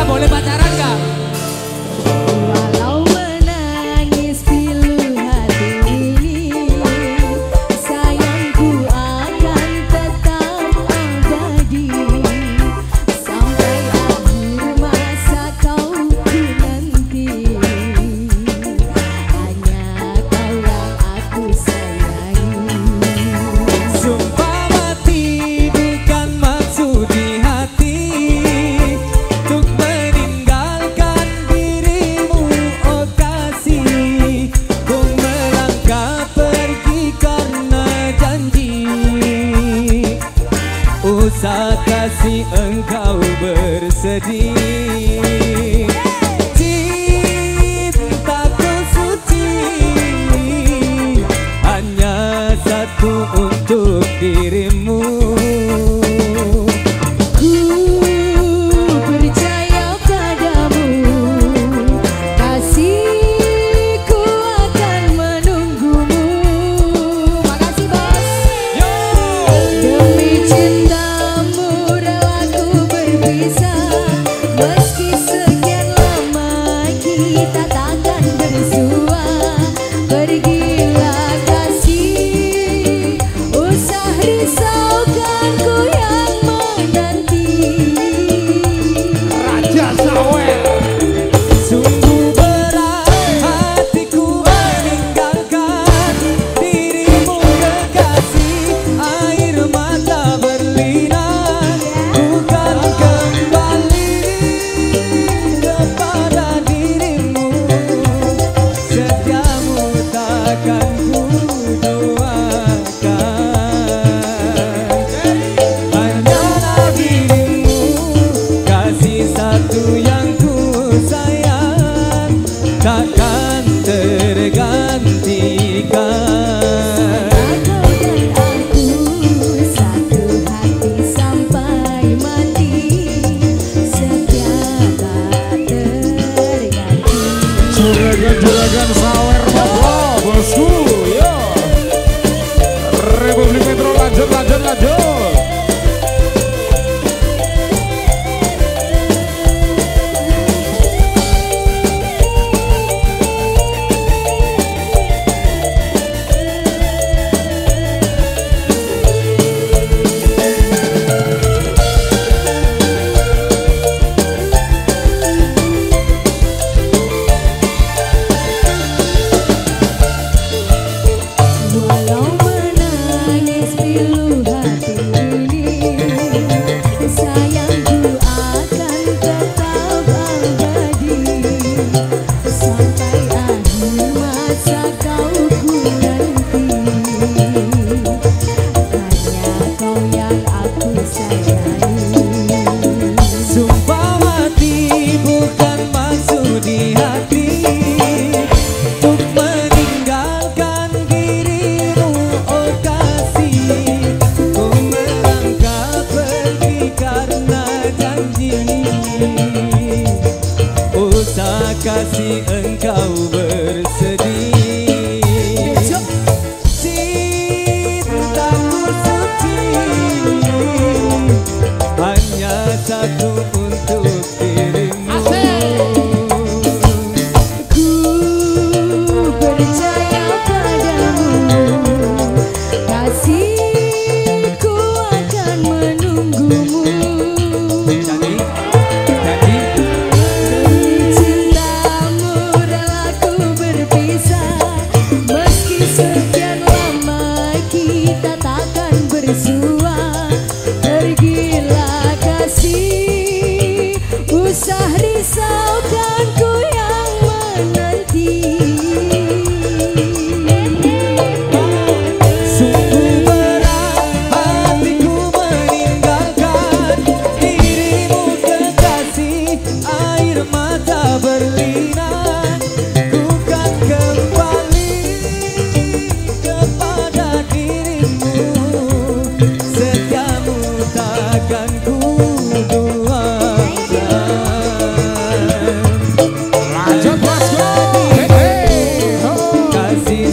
la mole para Bersedih Suregan juragan sawer bosku Hanya hanya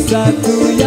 satu yang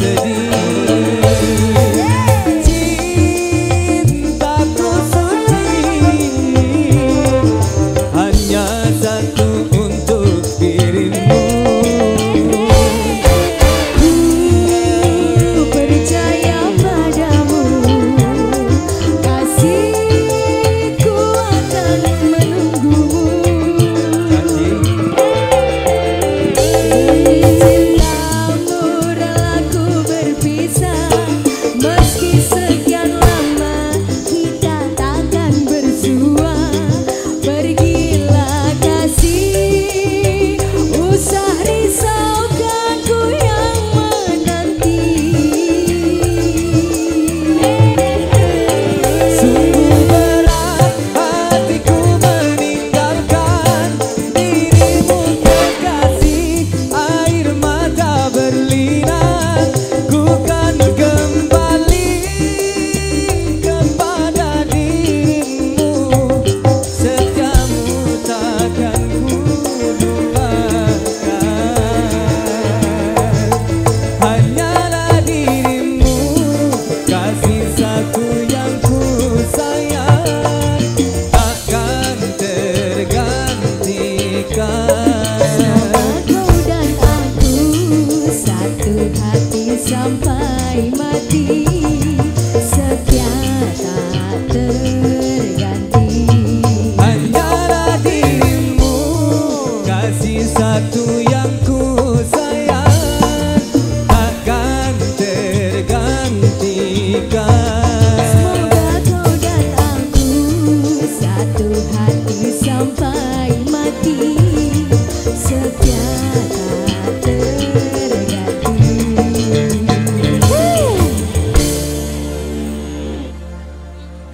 sampai mati